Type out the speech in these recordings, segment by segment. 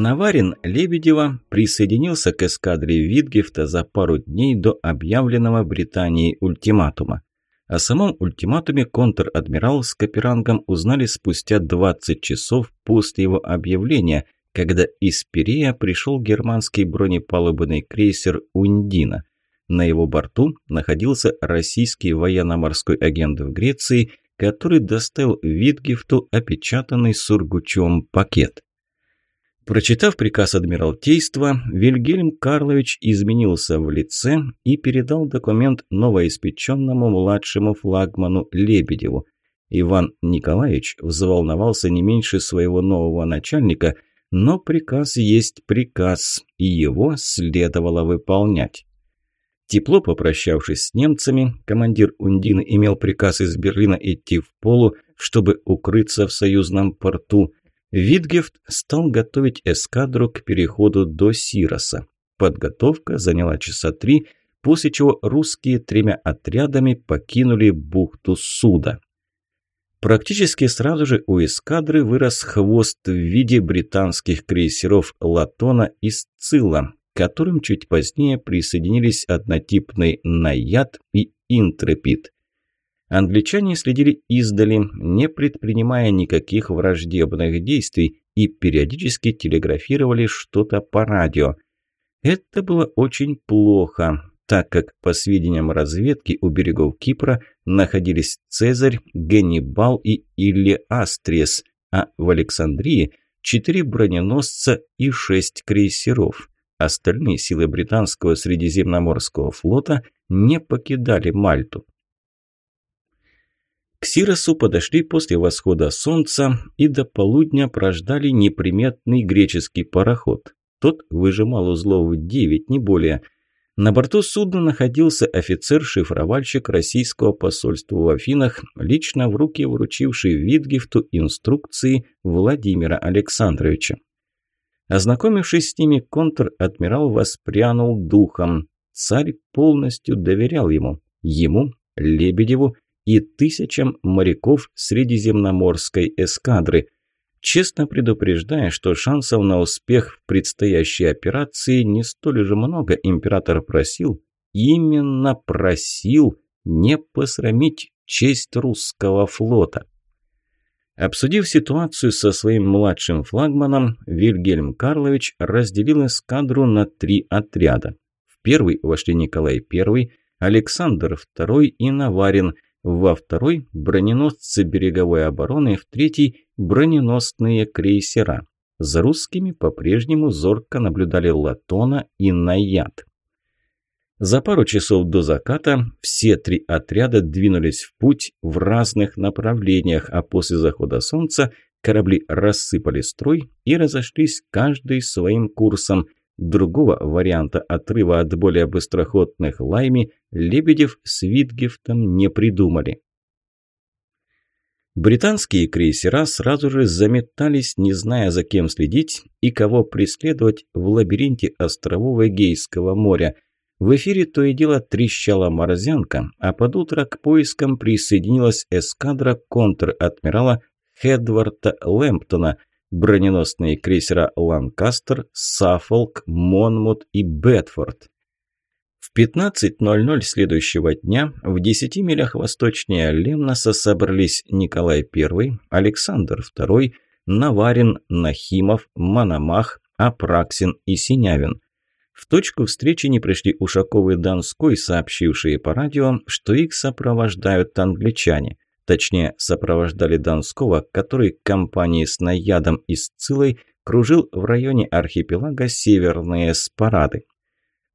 Наварин Лебедева присоединился к эскадре Витгефта за пару дней до объявленного Британией ультиматума. О самом ультиматуме контр-адмирал с Каперангом узнали спустя 20 часов после его объявления, когда из Пирея пришел германский бронепалубный крейсер «Ундина». На его борту находился российский военно-морской агент в Греции, который доставил Витгефту опечатанный Сургучевым пакет. Прочитав приказ Адмиралтейства, Вильгельм Карлович изменился в лице и передал документ новоиспеченному младшему флагману Лебедеву. Иван Николаевич взволновался не меньше своего нового начальника, но приказ есть приказ, и его следовало выполнять. Тепло попрощавшись с немцами, командир Ундины имел приказ из Берлина идти в полу, чтобы укрыться в союзном порту – Витгефт стал готовить эскадру к переходу до Сироса. Подготовка заняла часа три, после чего русские тремя отрядами покинули бухту Суда. Практически сразу же у эскадры вырос хвост в виде британских крейсеров «Латона» и «Сцилла», к которым чуть позднее присоединились однотипный «Наяд» и «Интрепид». Англичане следили издали, не предпринимая никаких враждебных действий и периодически телеграфировали что-то по радио. Это было очень плохо, так как, по сведениям разведки, у берегов Кипра находились Цезарь, Ганнибал и Илли Астрес, а в Александрии – четыре броненосца и шесть крейсеров. Остальные силы британского Средиземноморского флота не покидали Мальту. К Сиросу подошли после восхода солнца и до полудня прождали неприметный греческий пароход. Тот выжимал узлов девять, не более. На борту судна находился офицер-шифровальщик российского посольства в Афинах, лично в руки вручивший Витгефту инструкции Владимира Александровича. Ознакомившись с ними, контр-адмирал воспрянул духом. Царь полностью доверял ему. Ему, Лебедеву и тысячам моряков Средиземноморской эскадры, честно предупреждая, что шансов на успех в предстоящей операции не столь же много император просил, именно просил не посрамить честь русского флота. Обсудив ситуацию со своим младшим флагманом, Вильгельм Карлович разделил эскадру на три отряда. В первый вошли Николай I, Александр II и Наварин – во второй – броненосцы береговой обороны, в третий – броненосные крейсера. За русскими по-прежнему зорко наблюдали Латона и Наяд. За пару часов до заката все три отряда двинулись в путь в разных направлениях, а после захода солнца корабли рассыпали строй и разошлись каждый своим курсом, Другого варианта отрыва от более быстроходных лайми Лебедев с Витгефтом не придумали. Британские крейсера сразу же заметались, не зная, за кем следить и кого преследовать в лабиринте островов Эгейского моря. В эфире то и дело трещала морзянка, а под утро к поискам присоединилась эскадра контр-адмирала Хедварда Лэмптона – броненосные крейсера «Ланкастер», «Саффолк», «Монмут» и «Бетфорд». В 15.00 следующего дня в 10 милях восточнее Лемноса собрались Николай I, Александр II, Наварин, Нахимов, Мономах, Апраксин и Синявин. В точку встречи не пришли Ушаков и Донской, сообщившие по радио, что их сопровождают англичане – Точнее, сопровождали Донского, который компании с Наядом и Сцилой кружил в районе архипелага Северные Спарады.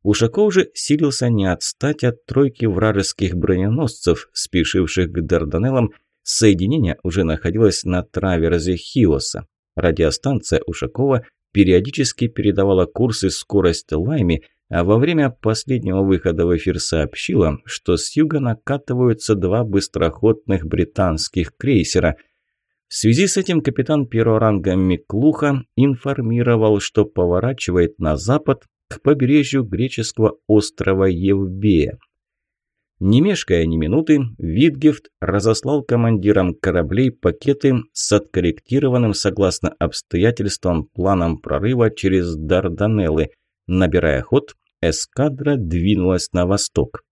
Ушаков же силился не отстать от тройки вражеских броненосцев, спешивших к Дарданеллам. Соединение уже находилось на траверзе Хиоса. Радиостанция Ушакова периодически передавала курсы скорость Лайми, а во время последнего выхода в эфир сообщила, что с юга накатываются два быстроходных британских крейсера. В связи с этим капитан первого ранга Миклуха информировал, что поворачивает на запад к побережью греческого острова Евбея. Не мешкая ни минуты, Витгефт разослал командирам кораблей пакеты с откорректированным согласно обстоятельствам планом прорыва через Дарданеллы. Набирая ход, эскадра двинулась на восток.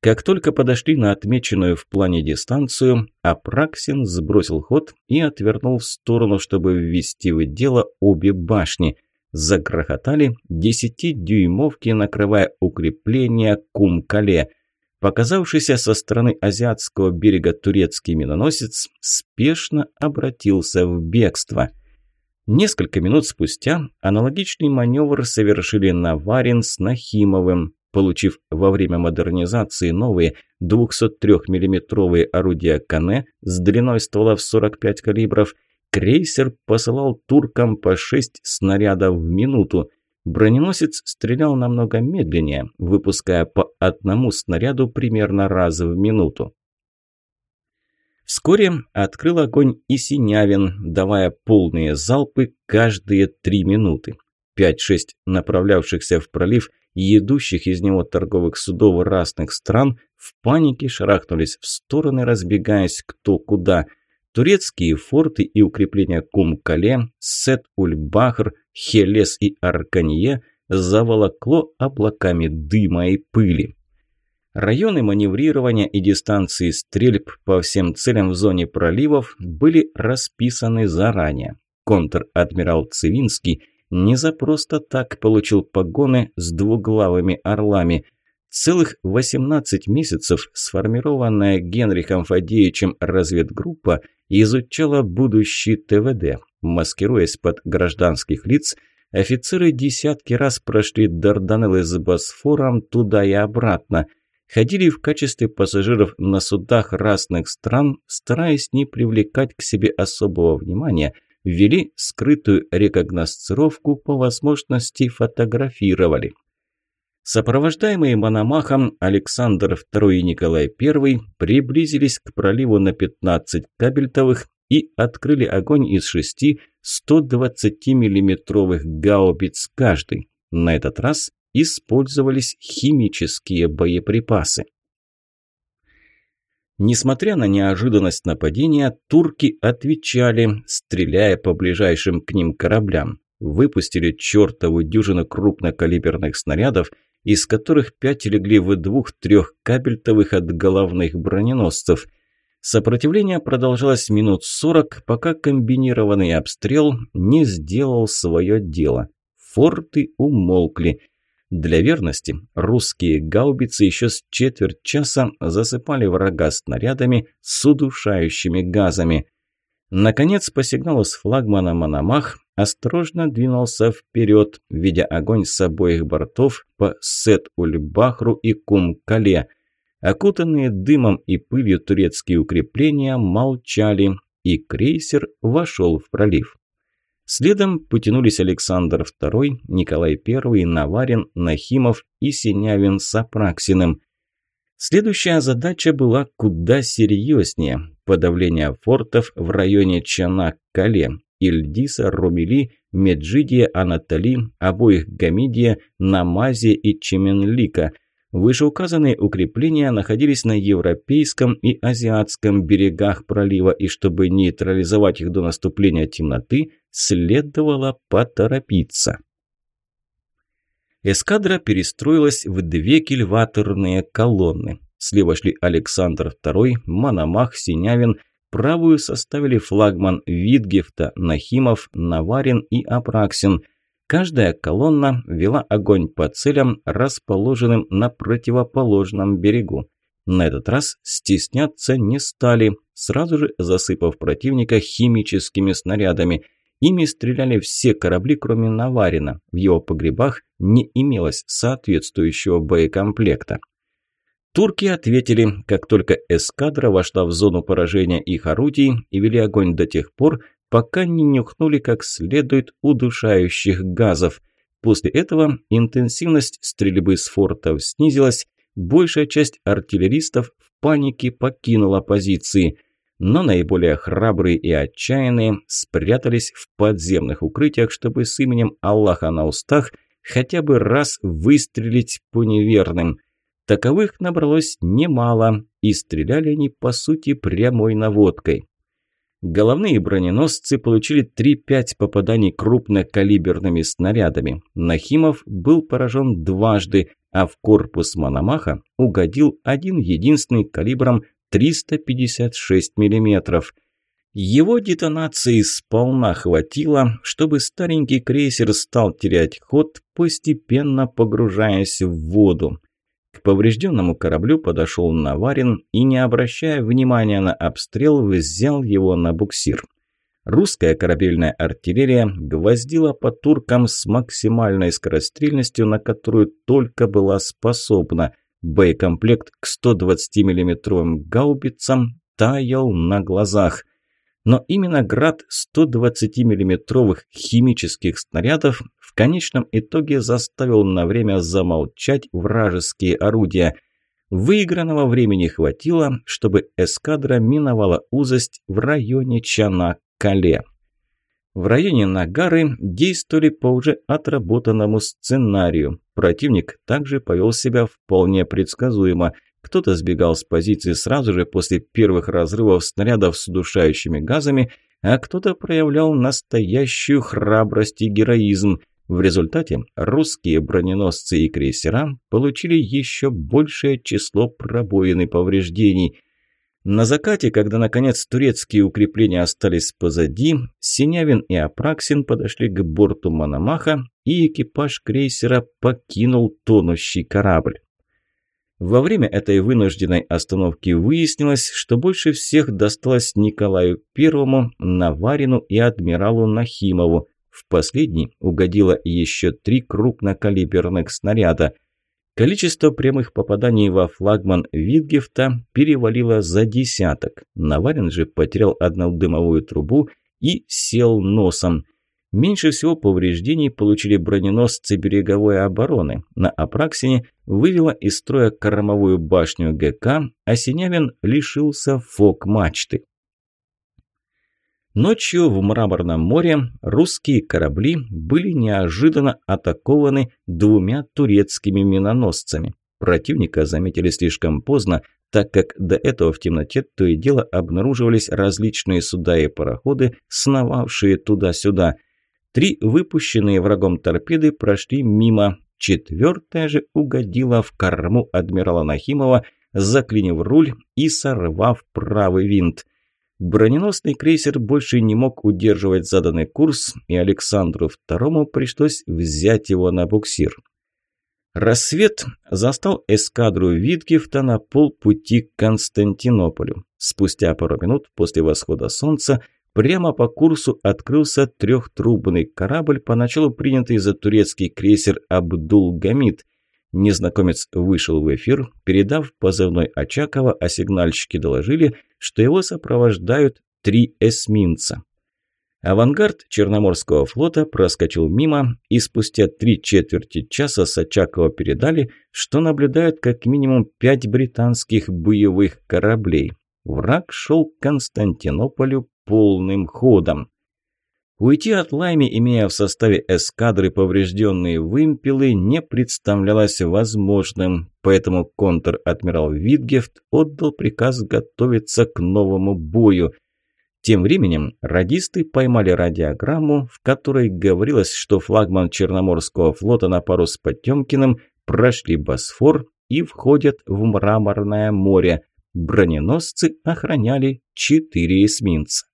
Как только подошли на отмеченную в плане дистанцию, Апраксин сбросил ход и отвернул в сторону, чтобы ввести в дело обе башни. Загрохотали десятидюймовки, накрывая укрепление Кумкале. Показавшийся со стороны азиатского берега турецкий миноносец спешно обратился в бегство. Несколько минут спустя аналогичный маневр совершили Наварин с Нахимовым, получив во время модернизации новые 203 миллиметровые орудия Кане с длиной ствола в 45 калибров, крейсер посылал туркам по 6 снарядов в минуту. Броненосец стрелял намного медленнее, выпуская по одному снаряду примерно раз в минуту. Вскоре открыл огонь и Синявин, давая полные залпы каждые три минуты. Пять-шесть направлявшихся в пролив и идущих из него торговых судов разных стран в панике шарахнулись в стороны, разбегаясь кто куда – Турецкие форты и укрепления Кум-Кале, Сет-Уль-Бахр, Хелес и Арканье заволокло облаками дыма и пыли. Районы маневрирования и дистанции стрельб по всем целям в зоне проливов были расписаны заранее. Контр-адмирал Цивинский не за просто так получил погоны с двуглавыми орлами – Целых 18 месяцев сформированная Генрихом Фадеевичем разведгруппа изучала будущий ТВД. Маскируясь под гражданских лиц, офицеры десятки раз прошли Дарданеллы с Босфором туда и обратно. Ходили в качестве пассажиров на судах разных стран, стараясь не привлекать к себе особого внимания, ввели скрытую рекогносцировку, по возможности фотографировали. Сопровождаемые Мономахом Александр II и Николай I приблизились к проливу на 15 кабельтовых и открыли огонь из шести 120 миллиметровых гаубиц каждый. На этот раз использовались химические боеприпасы. Несмотря на неожиданность нападения, турки отвечали, стреляя по ближайшим к ним кораблям. Выпустили чертову дюжину крупнокалиберных снарядов – из которых пять легли в двух-трех кабельтовых от головных броненосцев. Сопротивление продолжалось минут сорок, пока комбинированный обстрел не сделал свое дело. Форты умолкли. Для верности русские гаубицы еще с четверть часа засыпали врага снарядами с удушающими газами. Наконец, по сигналу с флагмана «Мономах» осторожно двинулся вперед, ведя огонь с обоих бортов по Сет-Уль-Бахру и Кум-Кале. Окутанные дымом и пылью турецкие укрепления молчали, и крейсер вошел в пролив. Следом потянулись Александр II, Николай I, Наварин, Нахимов и Синявин с Апраксиным. Следующая задача была куда серьезнее – подавление фортов в районе Чанак-Кале, Ильдиса, Румели, Меджидия, Анатали, обоих Гамидия, Намазия и Чеменлика. Вышеуказанные укрепления находились на европейском и азиатском берегах пролива, и чтобы нейтрализовать их до наступления темноты, следовало поторопиться. Эскадра перестроилась в две кильваторные колонны. Слева шли Александр II, Мономах, Синявин, правую составили флагман Витгефта, Нахимов, Наварин и Апраксин. Каждая колонна вела огонь по целям, расположенным на противоположном берегу. На этот раз стесняться не стали, сразу же засыпав противника химическими снарядами – Ими стреляли все корабли, кроме Наварина. В его погребах не имелось соответствующего боекомплекта. Турки ответили, как только эскадра вошла в зону поражения их орудий и вели огонь до тех пор, пока не нюхнули как следует удушающих газов. После этого интенсивность стрельбы с фортов снизилась, большая часть артиллеристов в панике покинула позиции но наиболее храбрые и отчаянные спрятались в подземных укрытиях, чтобы с именем Аллаха на устах хотя бы раз выстрелить по неверным. Таковых набралось немало, и стреляли они, по сути, прямой наводкой. Головные броненосцы получили 3-5 попаданий крупнокалиберными снарядами. Нахимов был поражен дважды, а в корпус Мономаха угодил один единственный калибром 356 мм. Его детонации сполна хватило, чтобы старенький крейсер стал терять ход, постепенно погружаясь в воду. К поврежденному кораблю подошел Наварин и, не обращая внимания на обстрел, взял его на буксир. Русская корабельная артиллерия гвоздила по туркам с максимальной скорострельностью, на которую только была способна. Боекомплект к 120 миллиметровым гаубицам таял на глазах – но именно град 120 миллиметровых химических снарядов конечном итоге заставил на время замолчать вражеские орудия. Выигранного времени хватило, чтобы эскадра миновала узость в районе Чана-Кале. В районе Нагары действовали по уже отработанному сценарию. Противник также повел себя вполне предсказуемо – кто-то сбегал с позиции сразу же после первых разрывов снарядов с удушающими газами, а кто-то проявлял настоящую храбрость и героизм. В результате русские броненосцы и крейсера получили еще большее число пробоин и повреждений. На закате, когда наконец турецкие укрепления остались позади, Синявин и Апраксин подошли к борту Мономаха, и экипаж крейсера покинул тонущий корабль. Во время этой вынужденной остановки выяснилось, что больше всех досталось Николаю Первому, Наварину и адмиралу Нахимову. В последний угодило еще три крупнокалиберных снаряда. Количество прямых попаданий во флагман Витгефта перевалило за десяток. Наварин же потерял одну дымовую трубу и сел носом – Меньше всего повреждений получили броненосцы береговой обороны. На Апраксине вывела из строя кормовую башню ГК, а Синявин лишился фок-мачты. Ночью в Мраморном море русские корабли были неожиданно атакованы двумя турецкими миноносцами. Противника заметили слишком поздно, так как до этого в темноте то и дело обнаруживались различные суда и пароходы, сновавшие туда-сюда. Три выпущенные врагом торпеды прошли мимо, четвертая же угодила в корму адмирала Нахимова, заклинив руль и сорвав правый винт. Броненосный крейсер больше не мог удерживать заданный курс, и Александру II пришлось взять его на буксир. Рассвет застал эскадру Витгефта на полпути к Константинополю. Спустя пару минут после восхода солнца Прямо по курсу открылся трехтрубный корабль, поначалу принятый за турецкий крейсер «Абдул-Гамид». Незнакомец вышел в эфир, передав позывной Очакова, а сигнальщики доложили, что его сопровождают три эсминца. Авангард Черноморского флота проскочил мимо, и спустя три четверти часа Очакова передали, что наблюдают как минимум пять британских боевых кораблей. Враг шел к Константинополю полным ходом. Уйти от Лайми, имея в составе эскадры поврежденные вымпелы, не представлялось возможным, поэтому контр-адмирал Витгефт отдал приказ готовиться к новому бою. Тем временем радисты поймали радиограмму, в которой говорилось, что флагман Черноморского флота на пару с Потемкиным прошли Босфор и входят в Мраморное море. Броненосцы охраняли четыре эсминца.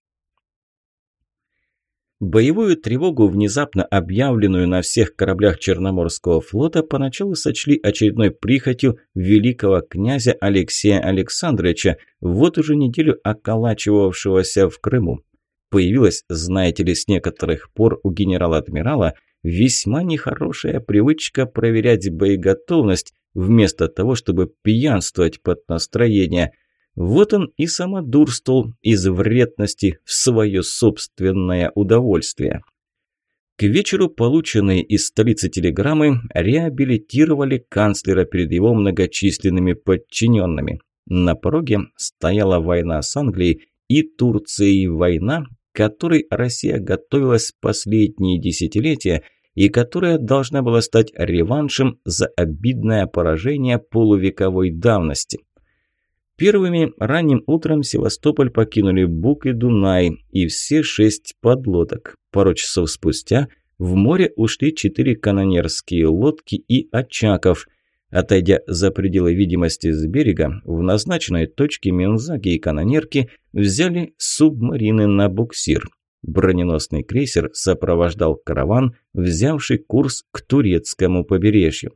Боевую тревогу, внезапно объявленную на всех кораблях Черноморского флота, поначалу сочли очередной прихотью великого князя Алексея Александровича, вот уже неделю околачивавшегося в Крыму. Появилась, знаете ли, с некоторых пор у генерала-адмирала весьма нехорошая привычка проверять боеготовность, вместо того, чтобы пьянствовать под настроение – вот он и самодурствовал из вредности в свое собственное удовольствие. К вечеру полученные из столицы телеграммы реабилитировали канцлера перед его многочисленными подчиненными. На пороге стояла война с Англией и Турцией война, которой Россия готовилась последние десятилетия и которая должна была стать реваншем за обидное поражение полувековой давности. Первыми ранним утром Севастополь покинули Бук и Дунай и все шесть подлодок. Пару часов спустя в море ушли четыре канонерские лодки и Очаков. Отойдя за пределы видимости с берега, в назначенной точке Мензаги и канонерки взяли субмарины на буксир. Броненосный крейсер сопровождал караван, взявший курс к турецкому побережью.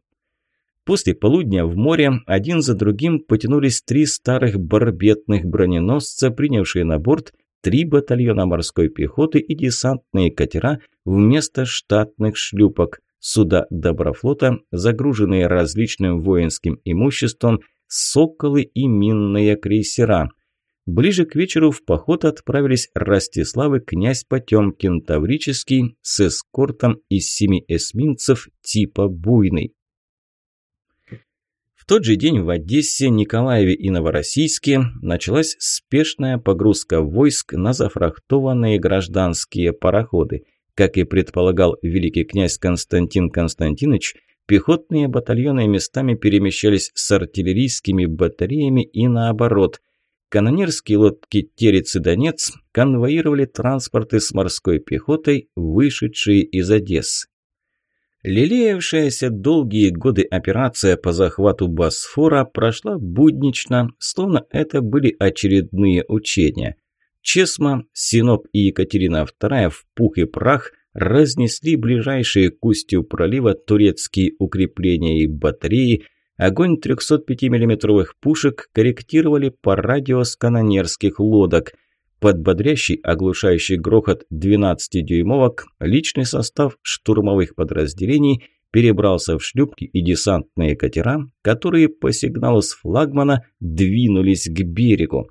После полудня в море один за другим потянулись три старых барбетных броненосца, принявшие на борт три батальона морской пехоты и десантные катера вместо штатных шлюпок, суда Доброфлота, загруженные различным воинским имуществом, соколы и минные крейсера. Ближе к вечеру в поход отправились Ростислав и князь Потемкин Таврический с эскортом из семи эсминцев типа «Буйный». Тот же день в Одессе, Николаеве и Новороссийске началась спешная погрузка войск на зафрахтованные гражданские пароходы. Как и предполагал великий князь Константин Константинович, пехотные батальоны местами перемещались с артиллерийскими батареями и наоборот. Канонерские лодки «Терец» и «Донец» конвоировали транспорты с морской пехотой, вышедшие из Одессы. Лелеявшаяся долгие годы операция по захвату Босфора прошла буднично, словно это были очередные учения. Чесма, Синоп и Екатерина II в пух и прах разнесли ближайшие к устью пролива турецкие укрепления и батареи, огонь 305 миллиметровых пушек корректировали по радио с канонерских лодок – под бодрящий оглушающий грохот 12-дюймовок личный состав штурмовых подразделений перебрался в шлюпки и десантные катера, которые по сигналу с флагмана двинулись к берегу.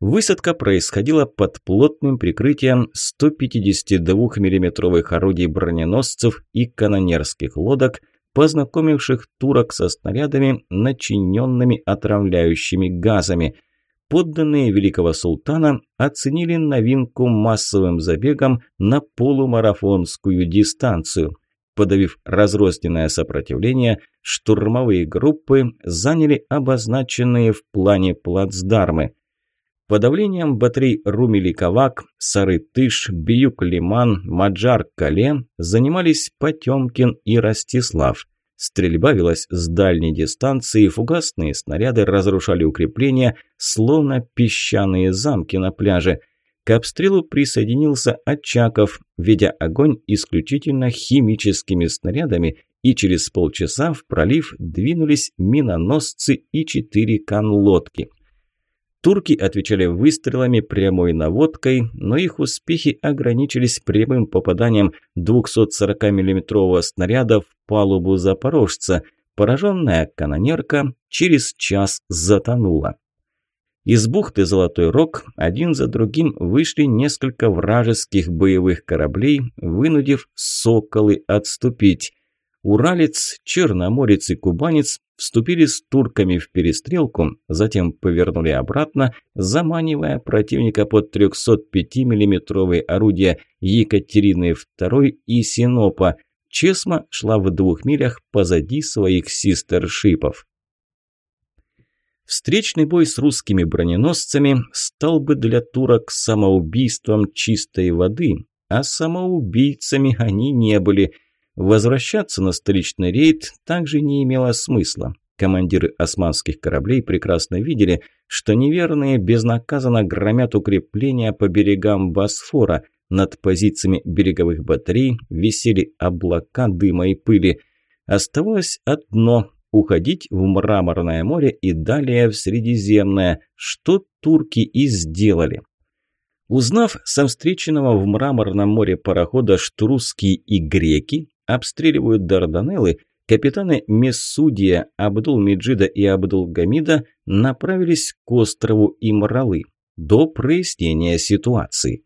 Высадка происходила под плотным прикрытием 152 миллиметровых орудий броненосцев и канонерских лодок, познакомивших турок со снарядами, начиненными отравляющими газами – подданные великого султана оценили новинку массовым забегом на полумарафонскую дистанцию. Подавив разрозненное сопротивление, штурмовые группы заняли обозначенные в плане плацдармы. Подавлением батарей Румели-Кавак, Сары-Тыш, Бьюк-Лиман, Маджар-Кале занимались Потемкин и Ростислав – Стрельба велась с дальней дистанции, фугасные снаряды разрушали укрепления, словно песчаные замки на пляже. К обстрелу присоединился Очаков, ведя огонь исключительно химическими снарядами, и через полчаса в пролив двинулись миноносцы и четыре канлодки. Турки отвечали выстрелами прямой наводкой, но их успехи ограничились прямым попаданием 240 миллиметрового снаряда в палубу «Запорожца». Пораженная канонерка через час затонула. Из бухты Золотой Рог один за другим вышли несколько вражеских боевых кораблей, вынудив «Соколы» отступить. Уралец, Черноморец и Кубанец вступили с турками в перестрелку, затем повернули обратно, заманивая противника под 305 миллиметровые орудия Екатерины II и Синопа. Чесма шла в двух милях позади своих систершипов. Встречный бой с русскими броненосцами стал бы для турок самоубийством чистой воды, а самоубийцами они не были – Возвращаться на столичный рейд также не имело смысла. Командиры османских кораблей прекрасно видели, что неверные безнаказанно громят укрепления по берегам Босфора. Над позициями береговых батарей висели облака дыма и пыли. Оставалось одно – уходить в Мраморное море и далее в Средиземное, что турки и сделали. Узнав со встреченного в Мраморном море парохода, что русские и греки обстреливают Дарданеллы, капитаны Мессудия, Абдул-Меджида и Абдул-Гамида направились к острову Имралы до прояснения ситуации.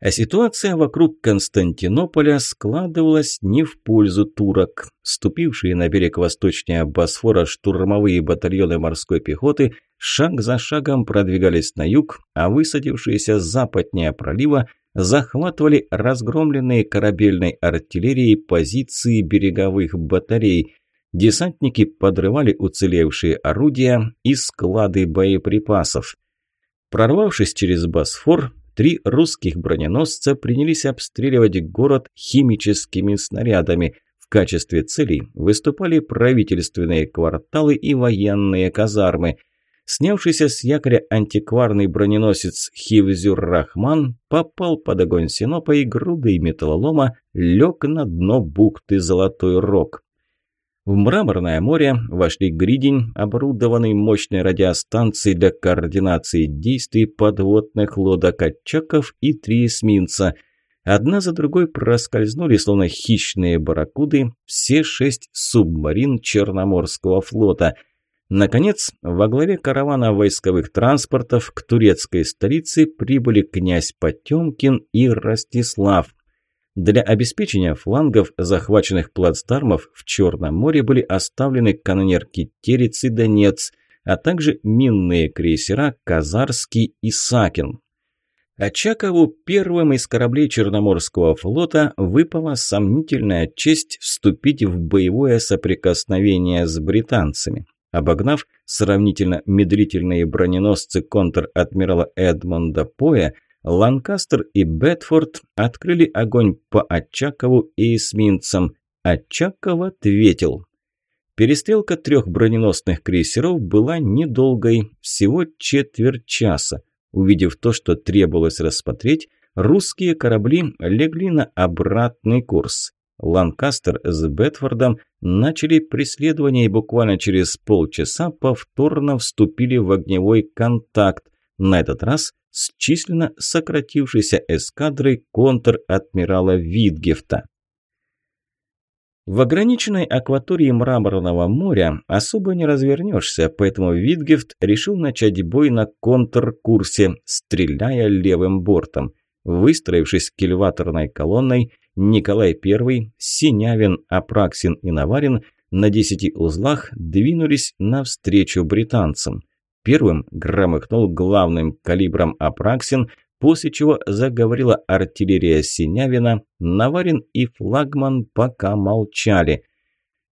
А ситуация вокруг Константинополя складывалась не в пользу турок. Ступившие на берег восточнее Босфора штурмовые батальоны морской пехоты шаг за шагом продвигались на юг, а высадившиеся западнее пролива захватывали разгромленные корабельной артиллерией позиции береговых батарей. Десантники подрывали уцелевшие орудия и склады боеприпасов. Прорвавшись через Босфор, три русских броненосца принялись обстреливать город химическими снарядами. В качестве целей выступали правительственные кварталы и военные казармы – Снявшийся с якоря антикварный броненосец Хивзюр-Рахман попал под огонь Синопа и грудой металлолома лег на дно бухты Золотой Рог. В Мраморное море вошли Гридень, оборудованный мощной радиостанцией для координации действий подводных лодок Очаков и три эсминца. Одна за другой проскользнули, словно хищные барракуды, все шесть субмарин Черноморского флота – Наконец, во главе каравана войсковых транспортов к турецкой столице прибыли князь Потемкин и Ростислав. Для обеспечения флангов захваченных плацдармов в Черном море были оставлены канонерки Терец и Донец, а также минные крейсера Казарский и Сакин. Очакову первым из кораблей Черноморского флота выпала сомнительная честь вступить в боевое соприкосновение с британцами. Обогнав сравнительно медлительные броненосцы контр-адмирала Эдмонда Поя, Ланкастер и Бетфорд открыли огонь по Очакову и эсминцам. Очаков ответил. Перестрелка трех броненосных крейсеров была недолгой, всего четверть часа. Увидев то, что требовалось рассмотреть, русские корабли легли на обратный курс. Ланкастер с Бетфордом начали преследование и буквально через полчаса повторно вступили в огневой контакт, на этот раз с численно сократившейся эскадрой контр-адмирала Витгефта. В ограниченной акватории Мраморного моря особо не развернешься, поэтому Витгефт решил начать бой на контркурсе, стреляя левым бортом. Выстроившись кильваторной колонной, Николай I, Синявин, Апраксин и Наварин на десяти узлах двинулись навстречу британцам. Первым громыхнул главным калибром Апраксин, после чего заговорила артиллерия Синявина, Наварин и флагман пока молчали.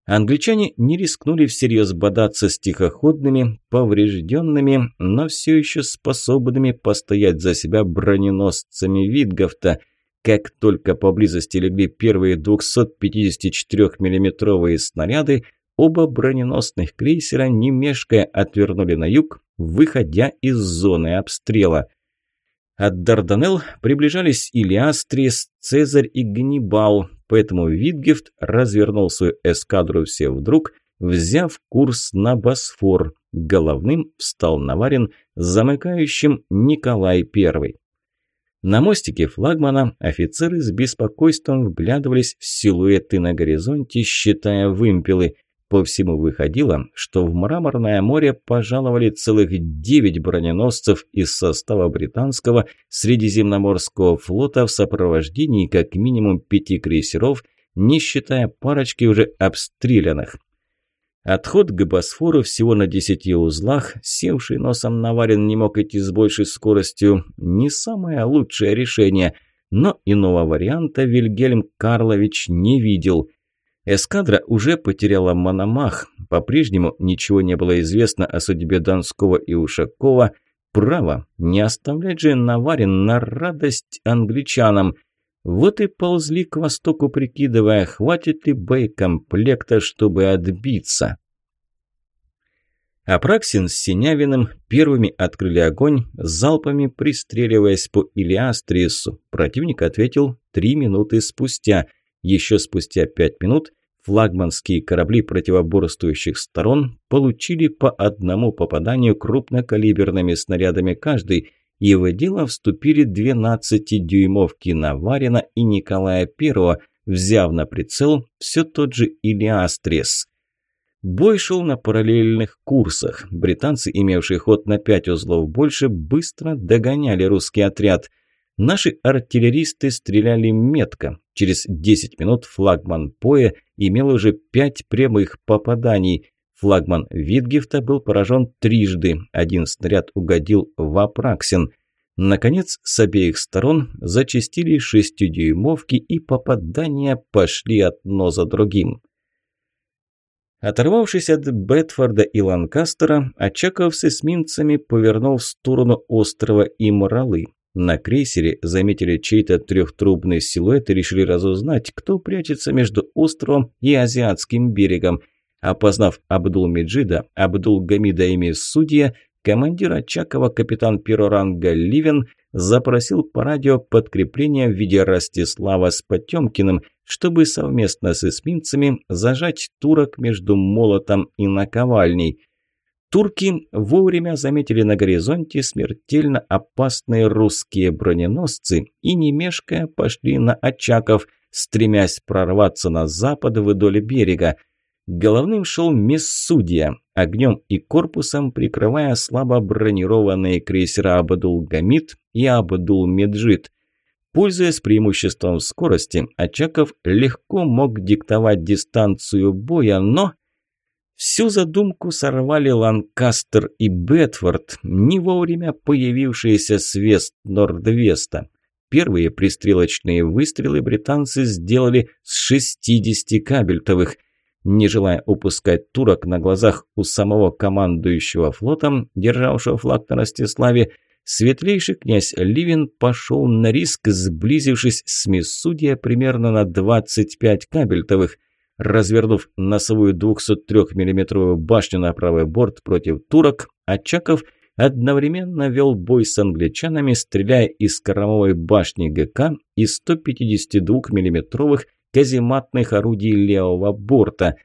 Англичане не рискнули всерьез бодаться с тихоходными, поврежденными, но все еще способными постоять за себя броненосцами Витговта – как только поблизости легли первые 254 миллиметровые снаряды, оба броненосных крейсера, не мешкая, отвернули на юг, выходя из зоны обстрела. От Дарданелл приближались Илиастрис, Цезарь и Ганнибал, поэтому Витгефт развернул свою эскадру все вдруг, взяв курс на Босфор. Головным встал Наварин, замыкающим Николай I. На мостике флагмана офицеры с беспокойством вглядывались в силуэты на горизонте, считая вымпелы. По всему выходило, что в Мраморное море пожаловали целых девять броненосцев из состава британского Средиземноморского флота в сопровождении как минимум пяти крейсеров, не считая парочки уже обстрелянных. Отход к Босфору всего на десяти узлах, севший носом Наварин не мог идти с большей скоростью, не самое лучшее решение, но иного варианта Вильгельм Карлович не видел. Эскадра уже потеряла Мономах, по-прежнему ничего не было известно о судьбе Донского и Ушакова, право, не оставлять же Наварин на радость англичанам – вот и ползли к востоку, прикидывая, хватит ли боекомплекта, чтобы отбиться. Апраксин с Синявиным первыми открыли огонь, залпами пристреливаясь по Илиастрису. Противник ответил три минуты спустя. Еще спустя пять минут флагманские корабли противоборствующих сторон получили по одному попаданию крупнокалиберными снарядами каждый – и в дело вступили 12-дюймовки Наварина и Николая I, взяв на прицел все тот же Илиастрес. Бой шел на параллельных курсах. Британцы, имевшие ход на пять узлов больше, быстро догоняли русский отряд. Наши артиллеристы стреляли метко. Через 10 минут флагман Поя имел уже пять прямых попаданий. Флагман Витгефта был поражен трижды. Один снаряд угодил в Апраксин. Наконец, с обеих сторон зачистили шестидюймовки и попадания пошли одно за другим. Оторвавшись от Бетфорда и Ланкастера, Очаков с эсминцами повернул в сторону острова Имралы. На крейсере заметили чей-то трехтрубный силуэт и решили разузнать, кто прячется между островом и Азиатским берегом. Опознав Абдул-Меджида, Абдул-Гамида и мисс Судья, командир Очакова, капитан первого ранга Ливен, запросил по радио подкрепление в виде Ростислава с Потемкиным, чтобы совместно с эсминцами зажать турок между молотом и наковальней. Турки вовремя заметили на горизонте смертельно опасные русские броненосцы и, не мешкая, пошли на Очаков, стремясь прорваться на запад вдоль берега. Головным шел Мессудия, огнем и корпусом прикрывая слабо бронированные крейсера Абдул-Гамид и Абдул-Меджид. Пользуясь преимуществом скорости, Очаков легко мог диктовать дистанцию боя, но... Всю задумку сорвали Ланкастер и Бетфорд, не вовремя появившиеся с вест-норд-веста. Первые пристрелочные выстрелы британцы сделали с 60 кабельтовых. Не желая упускать турок на глазах у самого командующего флотом, державшего флаг на Ростиславе, светлейший князь Ливин пошел на риск, сблизившись с Миссудия примерно на 25 кабельтовых. Развернув носовую 203 миллиметровую башню на правый борт против турок, Очаков одновременно вел бой с англичанами, стреляя из кормовой башни ГК и 152 миллиметровых казематных орудий левого борта.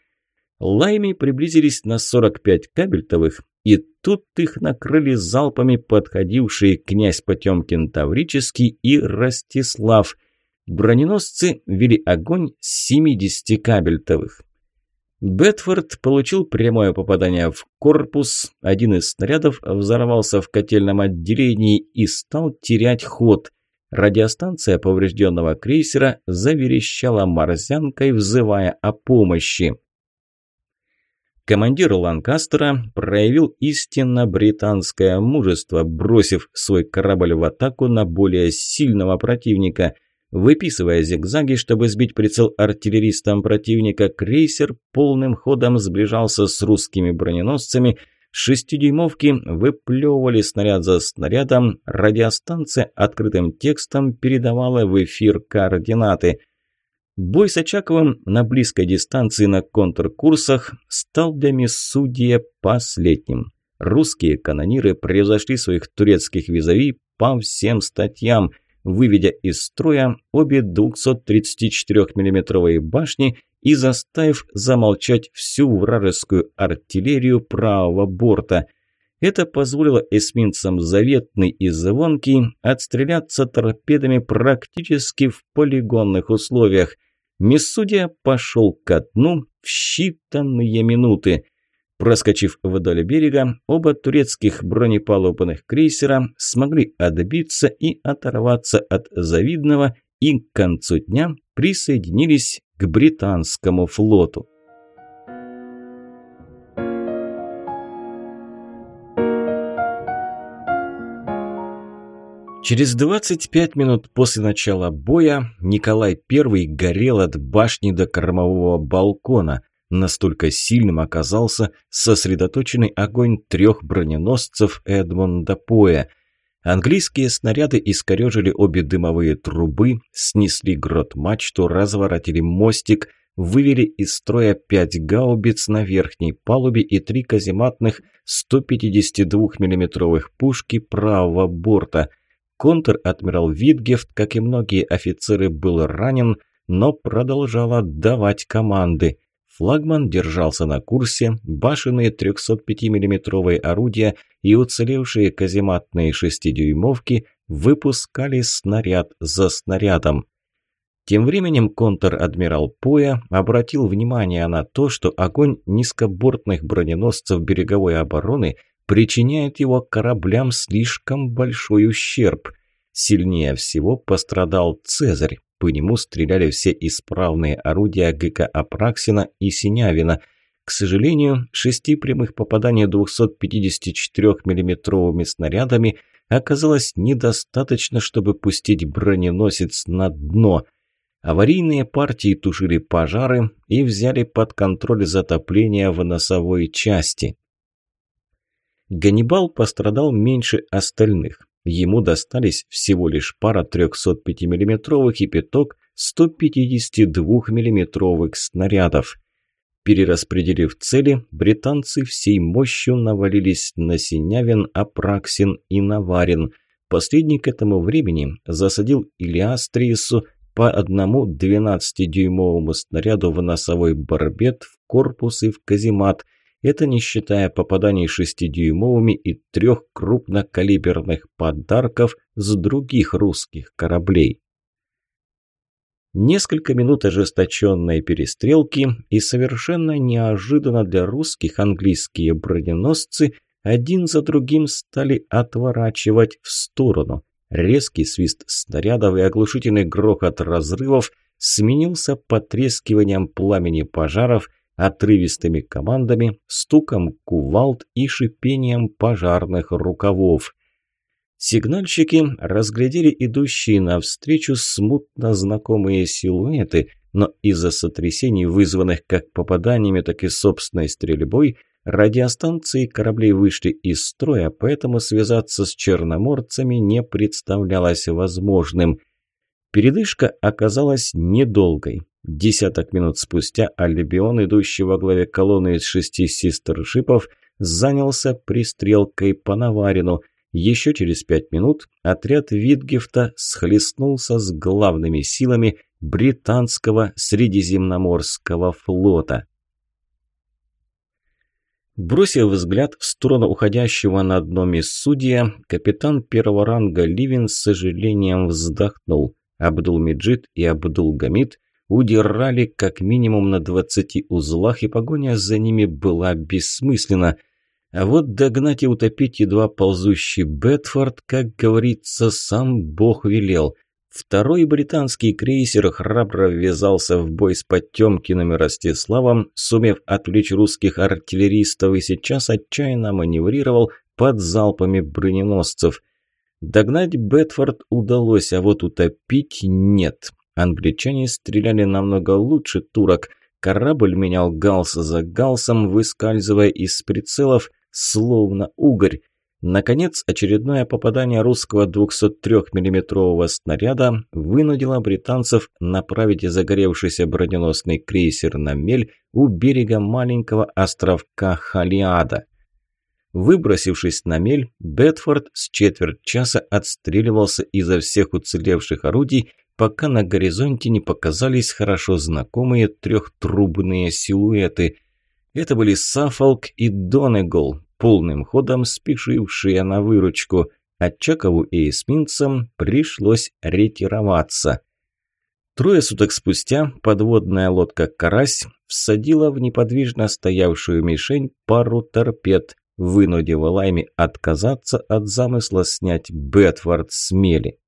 Лайми приблизились на 45 кабельтовых, и тут их накрыли залпами подходившие князь Потемкин Таврический и Ростислав – Броненосцы вели огонь с 70 кабельтовых. Бетфорд получил прямое попадание в корпус, один из снарядов взорвался в котельном отделении и стал терять ход. Радиостанция поврежденного крейсера заверещала морзянкой, взывая о помощи. Командир Ланкастера проявил истинно британское мужество, бросив свой корабль в атаку на более сильного противника – Выписывая зигзаги, чтобы сбить прицел артиллеристам противника, крейсер полным ходом сближался с русскими броненосцами. Шестидюймовки выплевывали снаряд за снарядом. Радиостанция открытым текстом передавала в эфир координаты. Бой с Очаковым на близкой дистанции на контркурсах стал для Миссудия последним. Русские канониры превзошли своих турецких визави по всем статьям – выведя из строя обе 234 миллиметровые башни и заставив замолчать всю вражескую артиллерию правого борта. Это позволило эсминцам «Заветный» и «Звонкий» отстреляться торпедами практически в полигонных условиях. Мессудия пошел ко дну в считанные минуты. Проскочив вдоль берега, оба турецких бронепалубных крейсера смогли отбиться и оторваться от завидного и к концу дня присоединились к британскому флоту. Через 25 минут после начала боя Николай I горел от башни до кормового балкона. Настолько сильным оказался сосредоточенный огонь трех броненосцев Эдмонда Поя. Английские снаряды искорежили обе дымовые трубы, снесли грот-мачту, разворотили мостик, вывели из строя пять гаубиц на верхней палубе и три казематных 152 миллиметровых пушки правого борта. Контр-адмирал Витгефт, как и многие офицеры, был ранен, но продолжал отдавать команды. Флагман держался на курсе, башенные 305 миллиметровые орудия и уцелевшие казематные шестидюймовки выпускали снаряд за снарядом. Тем временем контр-адмирал Поя обратил внимание на то, что огонь низкобортных броненосцев береговой обороны причиняет его кораблям слишком большой ущерб. Сильнее всего пострадал Цезарь. По нему стреляли все исправные орудия ГК Апраксина и Синявина. К сожалению, шести прямых попаданий 254 миллиметровыми снарядами оказалось недостаточно, чтобы пустить броненосец на дно. Аварийные партии тушили пожары и взяли под контроль затопление в носовой части. Ганнибал пострадал меньше остальных. Ему достались всего лишь пара 305 миллиметровых и пяток 152 миллиметровых снарядов. Перераспределив цели, британцы всей мощью навалились на Синявин, Апраксин и Наварин. Последний к этому времени засадил Илиастриесу по одному 12-дюймовому снаряду в носовой барбет, в корпус и в каземат. Это не считая попаданий 6-дюймовыми и трех крупнокалиберных подарков с других русских кораблей. Несколько минут ожесточенной перестрелки, и совершенно неожиданно для русских английские броненосцы один за другим стали отворачивать в сторону. Резкий свист снарядов и оглушительный грохот разрывов сменился потрескиванием пламени пожаров, отрывистыми командами, стуком кувалд и шипением пожарных рукавов. Сигнальщики разглядели идущие навстречу смутно знакомые силуэты, но из-за сотрясений, вызванных как попаданиями, так и собственной стрельбой, радиостанции кораблей вышли из строя, поэтому связаться с черноморцами не представлялось возможным. Передышка оказалась недолгой. Десяток минут спустя Альбион, идущий во главе колонны из шести систершипов, занялся пристрелкой по Наварину – еще через пять минут отряд Витгефта схлестнулся с главными силами британского Средиземноморского флота. Бросив взгляд в сторону уходящего на дно судья, капитан первого ранга Ливин с сожалением вздохнул. Абдул-Меджид и Абдул-Гамид удирали как минимум на двадцати узлах, и погоня за ними была бессмысленна – а вот догнать и утопить едва ползущий Бетфорд, как говорится, сам Бог велел. Второй британский крейсер храбро ввязался в бой с Потемкиным и Ростиславом, сумев отвлечь русских артиллеристов, и сейчас отчаянно маневрировал под залпами броненосцев. Догнать Бетфорд удалось, а вот утопить нет. Англичане стреляли намного лучше турок. Корабль менял галс за галсом, выскальзывая из прицелов – словно угорь. Наконец, очередное попадание русского 203 миллиметрового снаряда вынудило британцев направить загоревшийся броненосный крейсер на мель у берега маленького островка Халиада. Выбросившись на мель, Бетфорд с четверть часа отстреливался изо всех уцелевших орудий, пока на горизонте не показались хорошо знакомые трехтрубные силуэты – это были Сафолк и Донегол, полным ходом спешившие на выручку. А Чакову и эсминцам пришлось ретироваться. Трое суток спустя подводная лодка «Карась» всадила в неподвижно стоявшую мишень пару торпед, вынудив Лайми отказаться от замысла снять Бетфорд с мели.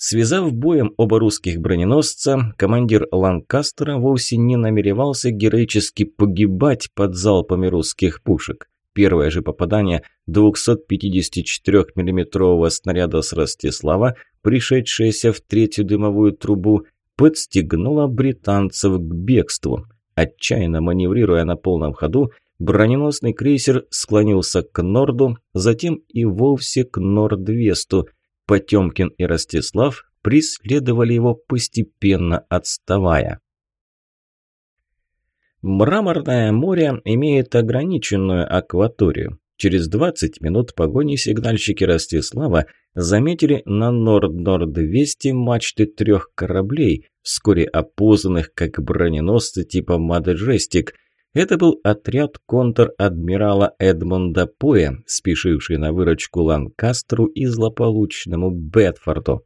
Связав боем оба русских броненосца, командир Ланкастера вовсе не намеревался героически погибать под залпами русских пушек. Первое же попадание 254 миллиметрового снаряда с Ростислава, пришедшееся в третью дымовую трубу, подстегнуло британцев к бегству. Отчаянно маневрируя на полном ходу, броненосный крейсер склонился к Норду, затем и вовсе к Нордвесту – Потемкин и Ростислав преследовали его, постепенно отставая. Мраморное море имеет ограниченную акваторию. Через 20 минут погони сигнальщики Ростислава заметили на Норд-Норд-200 мачты трех кораблей, вскоре опознанных как броненосцы типа «Маджестик», это был отряд контр-адмирала Эдмонда Поя, спешивший на выручку Ланкастеру и злополучному Бетфорду.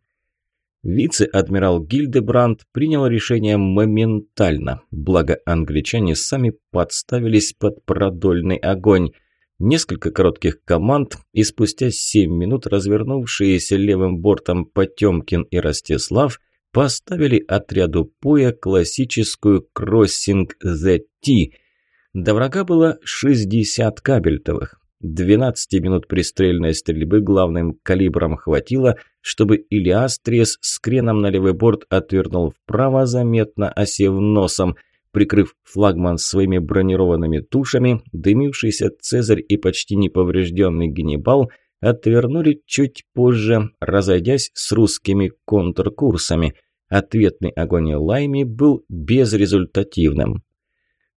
Вице-адмирал Гильдебранд принял решение моментально, благо англичане сами подставились под продольный огонь. Несколько коротких команд, и спустя семь минут развернувшиеся левым бортом Потемкин и Ростислав поставили отряду Поя классическую «Кроссинг the T», До врага было 60 кабельтовых. 12 минут пристрельной стрельбы главным калибром хватило, чтобы Илиастрес с креном на левый борт отвернул вправо, заметно осев носом. Прикрыв флагман своими бронированными тушами, дымившийся Цезарь и почти неповрежденный Ганнибал отвернули чуть позже, разойдясь с русскими контркурсами. Ответный огонь Лайми был безрезультативным.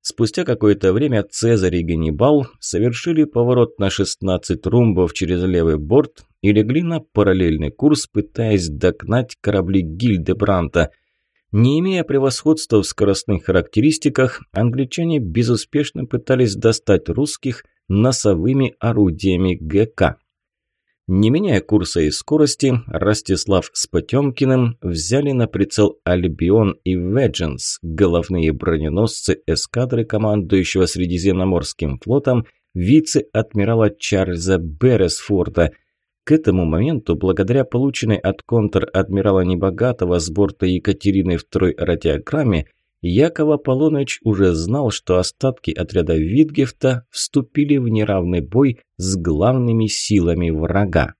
Спустя какое-то время Цезарь и Ганнибал совершили поворот на 16 румбов через левый борт и легли на параллельный курс, пытаясь догнать корабли Гильдебранта. Не имея превосходства в скоростных характеристиках, англичане безуспешно пытались достать русских носовыми орудиями ГК. Не меняя курса и скорости, Ростислав с Потемкиным взяли на прицел Альбион и Ведженс, головные броненосцы эскадры командующего Средиземноморским флотом вице-адмирала Чарльза Бересфорда. К этому моменту, благодаря полученной от контр-адмирала Небогатого с борта Екатерины II радиограмме, Яков Аполлоныч уже знал, что остатки отряда Витгефта вступили в неравный бой с главными силами врага.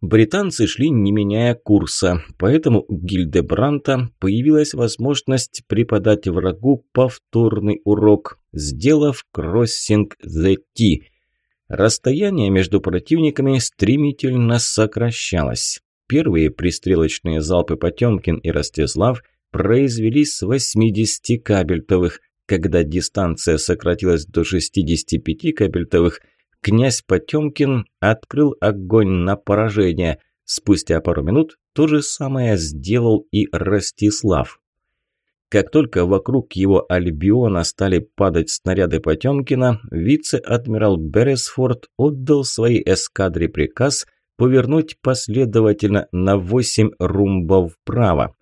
Британцы шли не меняя курса, поэтому у Гильдебранта появилась возможность преподать врагу повторный урок, сделав кроссинг the T. Расстояние между противниками стремительно сокращалось. Первые пристрелочные залпы Потемкин и Ростислав – произвели с 80 кабельтовых. Когда дистанция сократилась до 65 кабельтовых, князь Потемкин открыл огонь на поражение. Спустя пару минут то же самое сделал и Ростислав. Как только вокруг его Альбиона стали падать снаряды Потемкина, вице-адмирал Бересфорд отдал своей эскадре приказ повернуть последовательно на 8 румбов вправо.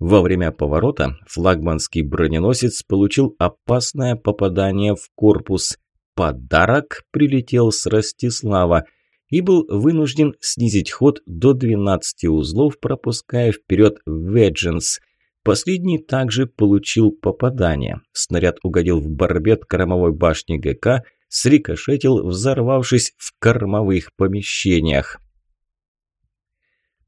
Во время поворота флагманский броненосец получил опасное попадание в корпус. Подарок прилетел с Ростислава и был вынужден снизить ход до 12 узлов, пропуская вперед Ведженс. Последний также получил попадание. Снаряд угодил в барбет кормовой башни ГК, срикошетил, взорвавшись в кормовых помещениях.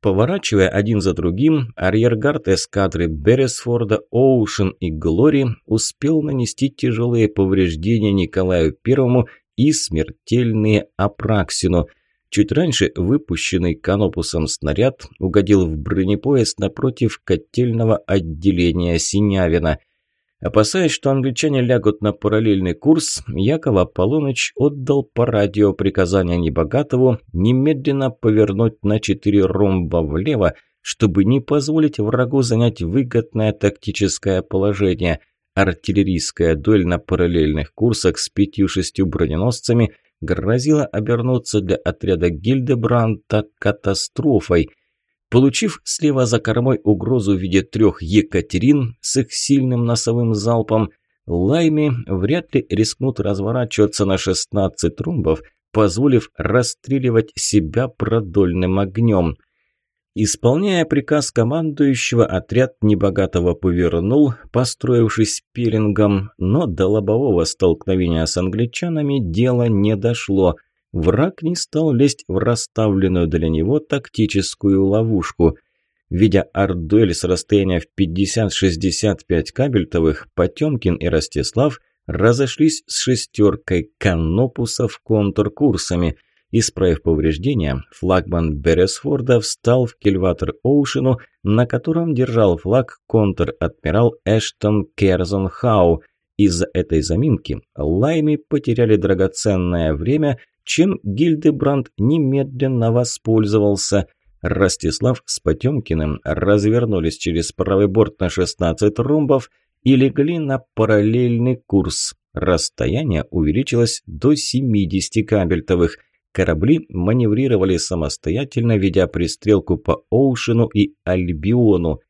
Поворачивая один за другим, арьергард эскадры Бересфорда, Оушен и Глори успел нанести тяжелые повреждения Николаю Первому и смертельные Апраксину. Чуть раньше выпущенный канопусом снаряд угодил в бронепояс напротив котельного отделения Синявина – Опасаясь, что англичане лягут на параллельный курс, Яков Аполлоныч отдал по радио приказание Небогатову немедленно повернуть на четыре ромба влево, чтобы не позволить врагу занять выгодное тактическое положение. Артиллерийская дуэль на параллельных курсах с пятью-шестью броненосцами грозила обернуться для отряда Гильдебранта катастрофой – Получив слева за кормой угрозу в виде трех Екатерин с их сильным носовым залпом, Лайми вряд ли рискнут разворачиваться на 16 трумбов, позволив расстреливать себя продольным огнем. Исполняя приказ командующего, отряд небогатого повернул, построившись пеленгом, но до лобового столкновения с англичанами дело не дошло – Враг не стал лезть в расставленную для него тактическую ловушку. Видя артдуэль с расстояния в 50-65 кабельтовых, Потемкин и Ростислав разошлись с шестеркой канопусов контркурсами. Исправив повреждения, флагман Бересфорда встал в кильватор Оушену, на котором держал флаг контр-адмирал Эштон Керзон Хау. Из-за этой заминки Лайми потеряли драгоценное время – чем Гильдебранд немедленно воспользовался. Ростислав с Потемкиным развернулись через правый борт на 16 румбов и легли на параллельный курс. Расстояние увеличилось до 70 кабельтовых. Корабли маневрировали самостоятельно, ведя пристрелку по Оушену и Альбиону.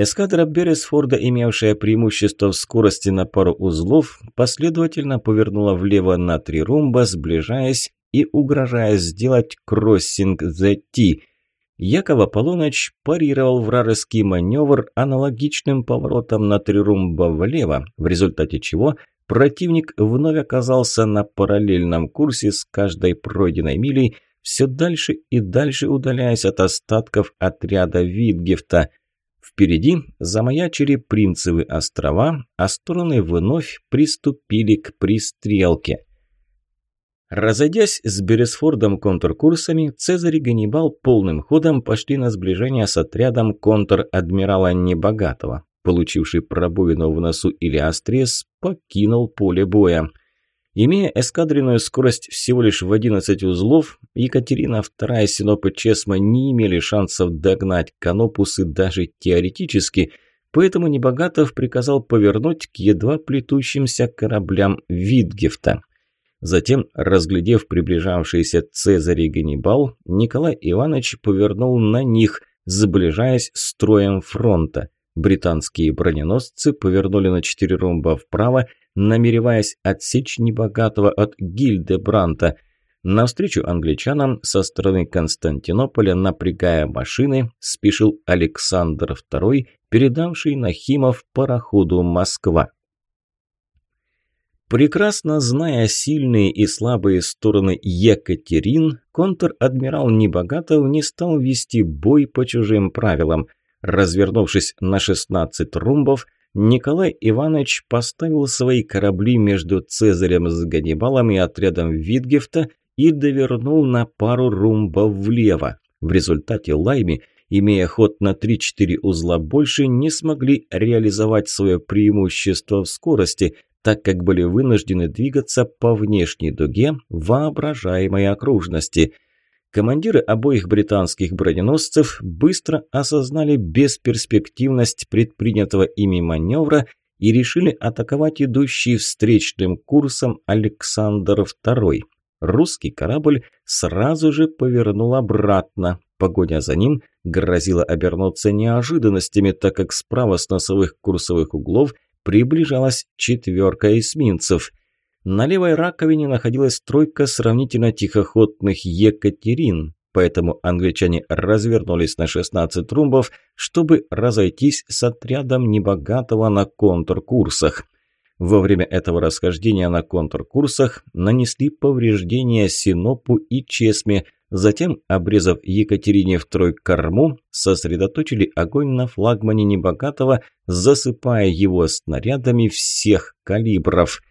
Эскадра Бересфорда, имевшая преимущество в скорости на пару узлов, последовательно повернула влево на три румба, сближаясь и угрожая сделать кроссинг the T. Яков Аполлоныч парировал вражеский маневр аналогичным поворотом на три румба влево, в результате чего противник вновь оказался на параллельном курсе с каждой пройденной милей, все дальше и дальше удаляясь от остатков отряда Витгефта. Впереди замаячили Принцевы острова, а стороны вновь приступили к пристрелке. Разойдясь с Бересфордом контркурсами, Цезарь и Ганнибал полным ходом пошли на сближение с отрядом контр-адмирала Небогатого. Получивший пробоину в носу или острез, покинул поле боя. Имея эскадренную скорость всего лишь в 11 узлов, Екатерина II и Синопы Чесма не имели шансов догнать Канопусы даже теоретически, поэтому Небогатов приказал повернуть к едва плетущимся кораблям Витгефта. Затем, разглядев приближавшийся Цезарь и Ганнибал, Николай Иванович повернул на них, сближаясь с строем фронта. Британские броненосцы повернули на четыре ромба вправо, намереваясь отсечь небогатого от Гильдебранта. Навстречу англичанам со стороны Константинополя, напрягая машины, спешил Александр II, передавший Нахимов пароходу «Москва». Прекрасно зная сильные и слабые стороны Екатерин, контр-адмирал Небогатов не стал вести бой по чужим правилам. Развернувшись на 16 румбов, Николай Иванович поставил свои корабли между Цезарем с Ганнибалом и отрядом Витгефта и довернул на пару румбов влево. В результате Лайми, имея ход на 3-4 узла больше, не смогли реализовать свое преимущество в скорости, так как были вынуждены двигаться по внешней дуге воображаемой окружности – Командиры обоих британских броненосцев быстро осознали бесперспективность предпринятого ими маневра и решили атаковать идущий встречным курсом Александр II. Русский корабль сразу же повернул обратно. Погоня за ним грозила обернуться неожиданностями, так как справа с носовых курсовых углов приближалась четверка эсминцев. На левой раковине находилась тройка сравнительно тихоходных «Екатерин», поэтому англичане развернулись на 16 румбов, чтобы разойтись с отрядом небогатого на контркурсах. Во время этого расхождения на контркурсах нанесли повреждения Синопу и Чесме, затем, обрезав Екатерине втрой корму, сосредоточили огонь на флагмане небогатого, засыпая его снарядами всех калибров –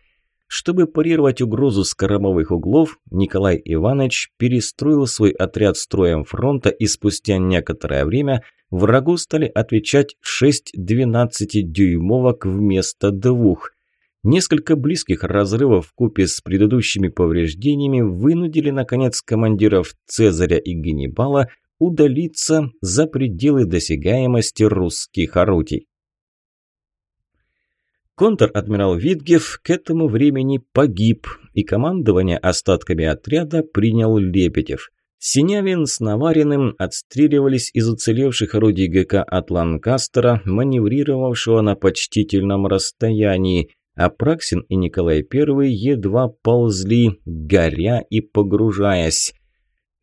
чтобы парировать угрозу с кормовых углов, Николай Иванович перестроил свой отряд строем фронта и спустя некоторое время врагу стали отвечать 6 12-дюймовок вместо двух. Несколько близких разрывов в купе с предыдущими повреждениями вынудили, наконец, командиров Цезаря и Ганнибала удалиться за пределы досягаемости русских орудий. Контр-адмирал Витгев к этому времени погиб, и командование остатками отряда принял Лебедев. Синявин с Навариным отстреливались из уцелевших орудий ГК от Ланкастера, маневрировавшего на почтительном расстоянии, а Праксин и Николай I едва ползли, горя и погружаясь.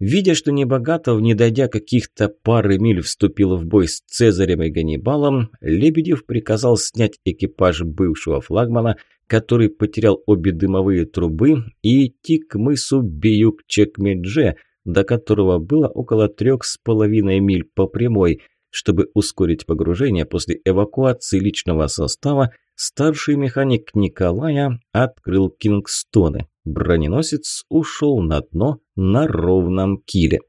Видя, что Небогатов, не дойдя каких-то пары миль, вступил в бой с Цезарем и Ганнибалом, Лебедев приказал снять экипаж бывшего флагмана, который потерял обе дымовые трубы, и идти к мысу Биюк-Чекмедже, до которого было около трех с половиной миль по прямой. Чтобы ускорить погружение после эвакуации личного состава, старший механик Николая открыл Кингстоны. Броненосец ушел на дно на ровном киле.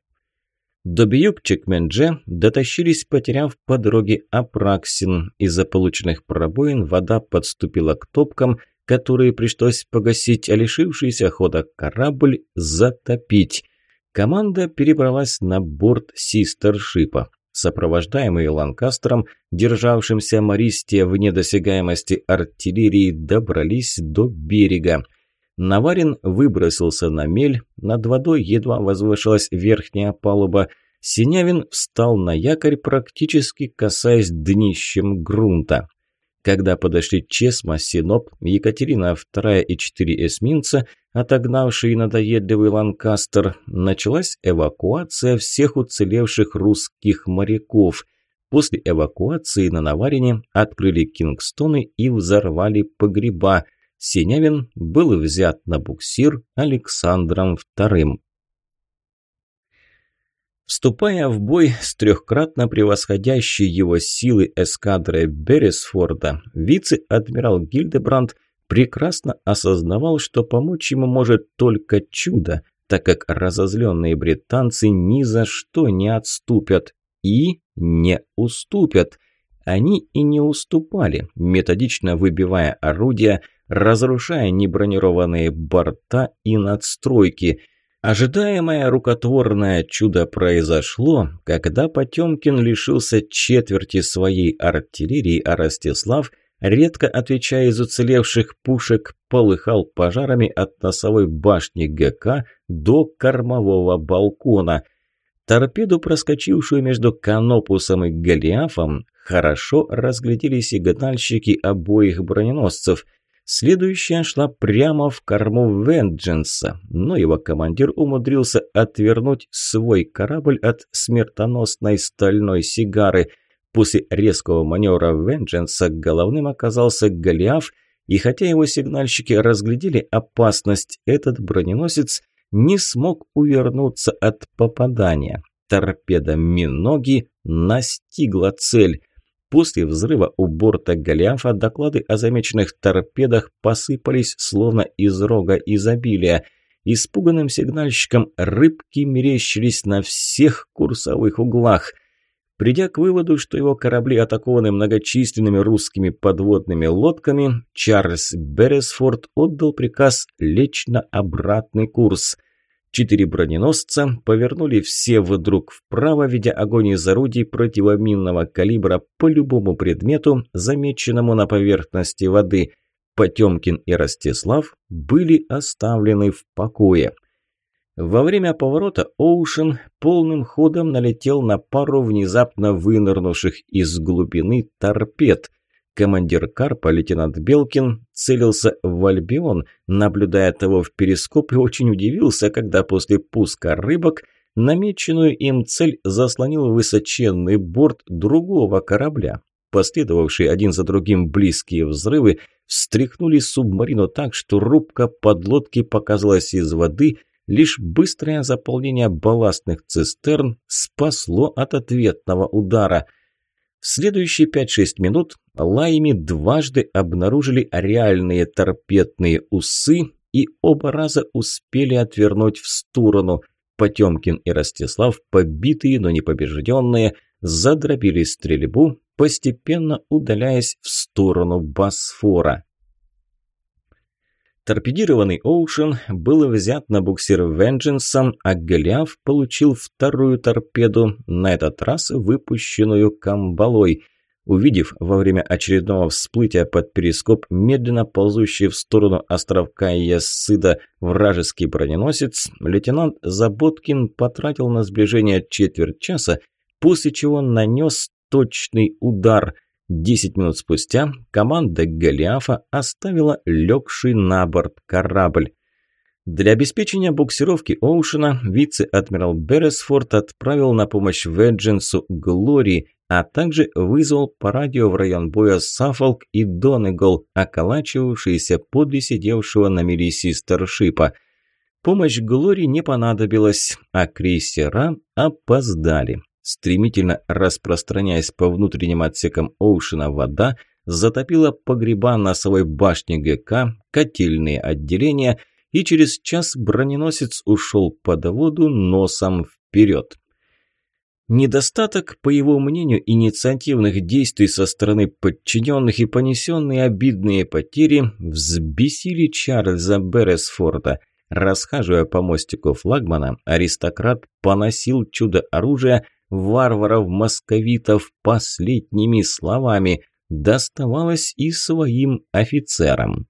До Бьюк-Чекмендже дотащились, потеряв по дороге Апраксин. Из-за полученных пробоин вода подступила к топкам, которые пришлось погасить, а лишившийся хода корабль затопить. Команда перебралась на борт Систершипа. Сопровождаемые Ланкастером, державшимся Мористия в недосягаемости артиллерии, добрались до берега. Наварин выбросился на мель, над водой едва возвышалась верхняя палуба. Синявин встал на якорь, практически касаясь днищем грунта. Когда подошли Чесма, Синоп, Екатерина II и четыре эсминца, отогнавший надоедливый Ланкастер, началась эвакуация всех уцелевших русских моряков. После эвакуации на Наварине открыли Кингстоны и взорвали погреба. Синявин был взят на буксир Александром II. Вступая в бой с трехкратно превосходящей его силы эскадрой Бересфорда, вице-адмирал Гильдебранд прекрасно осознавал, что помочь ему может только чудо, так как разозленные британцы ни за что не отступят и не уступят. Они и не уступали, методично выбивая орудия, разрушая небронированные борта и надстройки. Ожидаемое рукотворное чудо произошло, когда Потемкин лишился четверти своей артиллерии, а Ростислав – редко отвечая из уцелевших пушек, полыхал пожарами от носовой башни ГК до кормового балкона. Торпеду, проскочившую между Канопусом и Голиафом, хорошо разглядели сигнальщики обоих броненосцев. Следующая шла прямо в корму Вендженса, но его командир умудрился отвернуть свой корабль от смертоносной стальной сигары – После резкого маневра Вендженса головным оказался Голиаф, и хотя его сигнальщики разглядели опасность, этот броненосец не смог увернуться от попадания. Торпеда Миноги настигла цель. После взрыва у борта Голиафа доклады о замеченных торпедах посыпались словно из рога изобилия. Испуганным сигнальщикам рыбки мерещились на всех курсовых углах – Придя к выводу, что его корабли атакованы многочисленными русскими подводными лодками, Чарльз Бересфорд отдал приказ лечь на обратный курс. Четыре броненосца повернули все вдруг вправо, ведя огонь из орудий противоминного калибра по любому предмету, замеченному на поверхности воды. Потемкин и Ростислав были оставлены в покое. Во время поворота Оушен полным ходом налетел на пару внезапно вынырнувших из глубины торпед. Командир Карпа, лейтенант Белкин, целился в Альбион, наблюдая того в перископ и очень удивился, когда после пуска рыбок намеченную им цель заслонил высоченный борт другого корабля. Последовавшие один за другим близкие взрывы встряхнули субмарину так, что рубка подлодки показалась из воды – Лишь быстрое заполнение балластных цистерн спасло от ответного удара. В следующие 5-6 минут лаями дважды обнаружили реальные торпедные усы и оба раза успели отвернуть в сторону. Потемкин и Ростислав, побитые, но не побежденные, задробили стрельбу, постепенно удаляясь в сторону Босфора. Торпедированный Оушен был взят на буксир Венджинсом, а Голиаф получил вторую торпеду, на этот раз выпущенную Камбалой. Увидев во время очередного всплытия под перископ медленно ползущий в сторону островка Яссыда вражеский броненосец, лейтенант Заботкин потратил на сближение четверть часа, после чего нанес точный удар – Десять минут спустя команда Голиафа оставила легший на борт корабль. Для обеспечения буксировки Оушена вице-адмирал Бересфорд отправил на помощь Веджинсу Глори, а также вызвал по радио в район боя Саффолк и Донегол, околачивавшиеся подле сидевшего на мириси старшипа. Помощь Глори не понадобилась, а крейсера опоздали. Стремительно распространяясь по внутренним отсекам Оушена, вода затопила погреба носовой башни ГК, котельные отделения, и через час броненосец ушел под воду носом вперед. Недостаток, по его мнению, инициативных действий со стороны подчиненных и понесенные обидные потери взбесили Чарльза Бересфорда. Расхаживая по мостику флагмана, аристократ поносил чудо оружия, варваров-московитов последними словами доставалось и своим офицерам.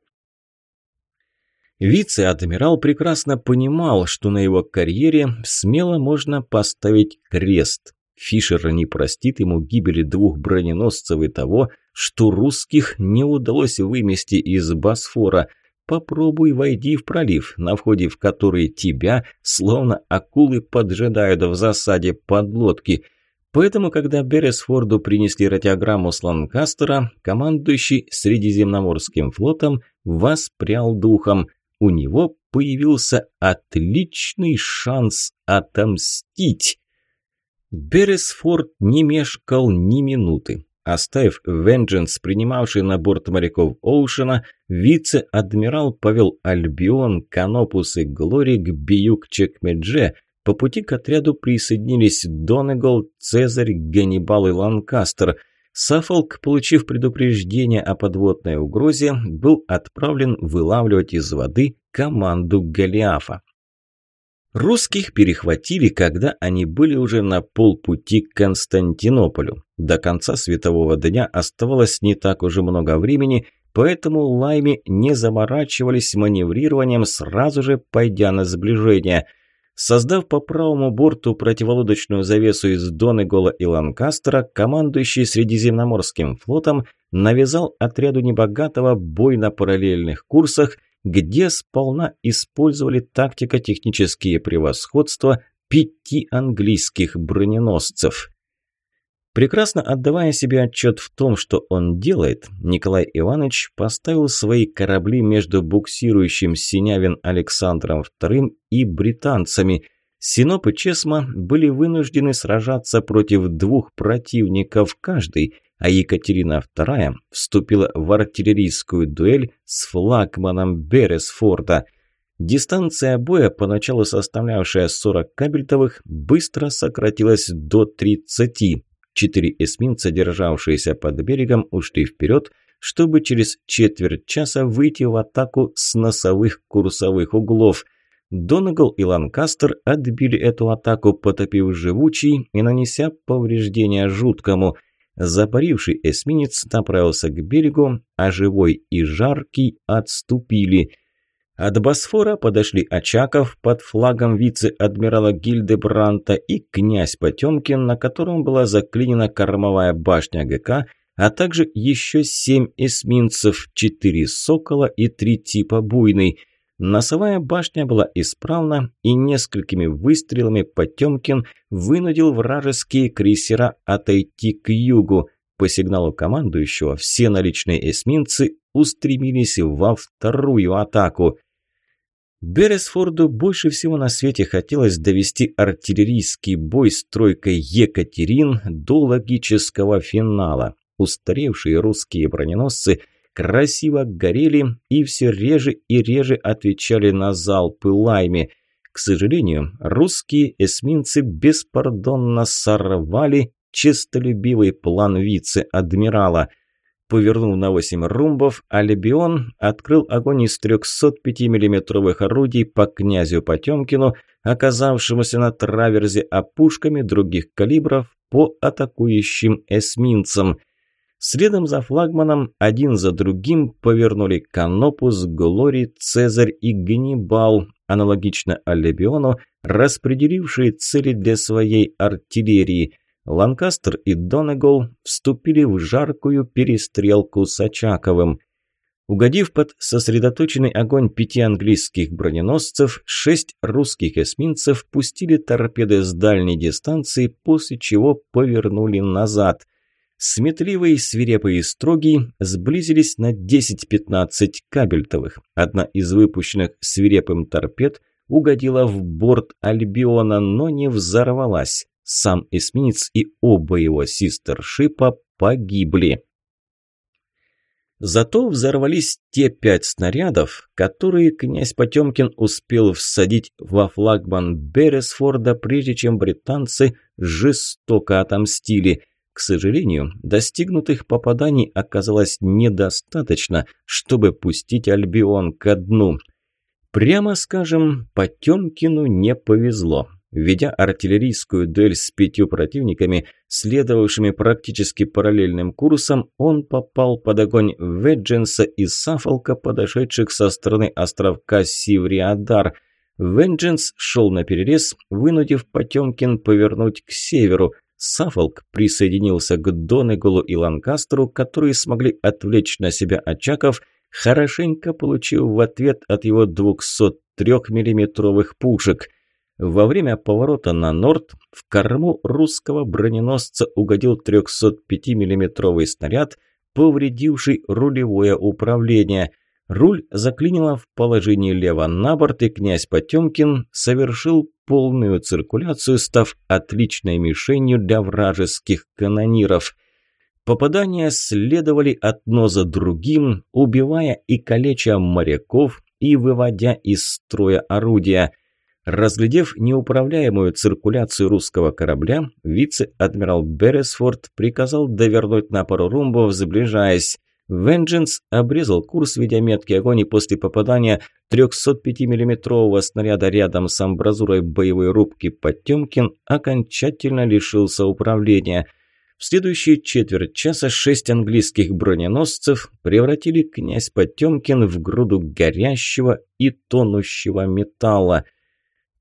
Вице-адмирал прекрасно понимал, что на его карьере смело можно поставить крест. Фишер не простит ему гибели двух броненосцев и того, что русских не удалось вымести из Босфора. Попробуй войди в пролив, на входе в который тебя, словно акулы, поджидают в засаде подлодки. Поэтому, когда Бересфорду принесли радиограмму с Ланкастера, командующий Средиземноморским флотом воспрял духом. У него появился отличный шанс отомстить. Бересфорд не мешкал ни минуты. Оставив Vengeance, принимавший на борт моряков Оушена, вице-адмирал повел Альбион, Канопус и Глори к Биюк-Чекмедже. По пути к отряду присоединились Донегол, Цезарь, Ганнибал и Ланкастер. Сафолк, получив предупреждение о подводной угрозе, был отправлен вылавливать из воды команду Голиафа. Русских перехватили, когда они были уже на полпути к Константинополю. До конца светового дня оставалось не так уже много времени, поэтому лайми не заморачивались маневрированием, сразу же пойдя на сближение. Создав по правому борту противолодочную завесу из Донегола и Ланкастера, командующий Средиземноморским флотом навязал отряду небогатого бой на параллельных курсах – где сполна использовали тактико-технические превосходства пяти английских броненосцев. Прекрасно отдавая себе отчет в том, что он делает, Николай Иванович поставил свои корабли между буксирующим Синявин Александром II и британцами. Синоп и Чесма были вынуждены сражаться против двух противников каждый – а Екатерина II вступила в артиллерийскую дуэль с флагманом Бересфорда. Дистанция боя, поначалу составлявшая 40 кабельтовых, быстро сократилась до 30. Четыре эсминца, державшиеся под берегом, ушли вперед, чтобы через четверть часа выйти в атаку с носовых курсовых углов. Донагал и Ланкастер отбили эту атаку, потопив живучий и нанеся повреждения жуткому. Запаривший эсминец направился к берегу, а живой и жаркий отступили. От Босфора подошли Очаков под флагом вице-адмирала Гильдебранта и князь Потемкин, на котором была заклинена кормовая башня ГК, а также еще семь эсминцев, четыре «Сокола» и три типа «Буйный». Носовая башня была исправна, и несколькими выстрелами Потемкин вынудил вражеские крейсера отойти к югу. По сигналу командующего все наличные эсминцы устремились во вторую атаку. Бересфорду больше всего на свете хотелось довести артиллерийский бой с тройкой Екатерин до логического финала. Устаревшие русские броненосцы – красиво горели и все реже и реже отвечали на залпы лайми. К сожалению, русские эсминцы беспардонно сорвали честолюбивый план вице-адмирала. Повернув на 8 румбов, Альбион открыл огонь из 305 миллиметровых орудий по князю Потемкину, оказавшемуся на траверзе опушками других калибров по атакующим эсминцам – Следом за флагманом один за другим повернули Канопус, Глори, Цезарь и Ганнибал, аналогично Алебиону, распределившие цели для своей артиллерии. Ланкастер и Донегол вступили в жаркую перестрелку с Очаковым. Угодив под сосредоточенный огонь пяти английских броненосцев, шесть русских эсминцев пустили торпеды с дальней дистанции, после чего повернули назад – Сметливый, свирепый и строгий сблизились на 10-15 кабельтовых. Одна из выпущенных свирепым торпед угодила в борт Альбиона, но не взорвалась. Сам эсминец и оба его систершипа погибли. Зато взорвались те пять снарядов, которые князь Потемкин успел всадить во флагман Бересфорда, прежде чем британцы жестоко отомстили – к сожалению, достигнутых попаданий оказалось недостаточно, чтобы пустить Альбион ко дну. Прямо скажем, Потемкину не повезло. Ведя артиллерийскую дуэль с пятью противниками, следовавшими практически параллельным курсом, он попал под огонь Ведженса и Сафолка, подошедших со стороны островка Сивриадар. Вендженс шел на перерез, вынудив Потемкин повернуть к северу – Сафолк присоединился к Донеголу и Ланкастеру, которые смогли отвлечь на себя Очаков, хорошенько получив в ответ от его 203 миллиметровых пушек. Во время поворота на норд в корму русского броненосца угодил 305 миллиметровый снаряд, повредивший рулевое управление – Руль заклинило в положении лево на борт, и князь Потемкин совершил полную циркуляцию, став отличной мишенью для вражеских канониров. Попадания следовали одно за другим, убивая и калеча моряков и выводя из строя орудия. Разглядев неуправляемую циркуляцию русского корабля, вице-адмирал Бересфорд приказал довернуть на пару румбов, сближаясь. Vengeance обрезал курс, ведя меткий огонь, и после попадания 305 миллиметрового снаряда рядом с амбразурой боевой рубки Потемкин окончательно лишился управления. В следующие четверть часа шесть английских броненосцев превратили князь Потемкин в груду горящего и тонущего металла.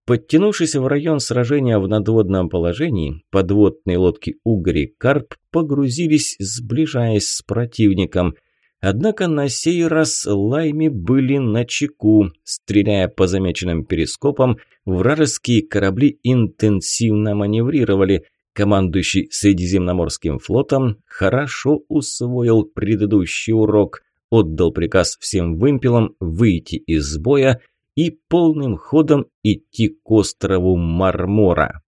Подтянувшись в район сражения в надводном положении, подводные лодки «Угорь» и «Карп» погрузились, сближаясь с противником. Однако на сей раз лайми были на чеку. Стреляя по замеченным перископам, вражеские корабли интенсивно маневрировали. Командующий Средиземноморским флотом хорошо усвоил предыдущий урок, отдал приказ всем вымпелам выйти из боя – и полным ходом идти к острову Мармора.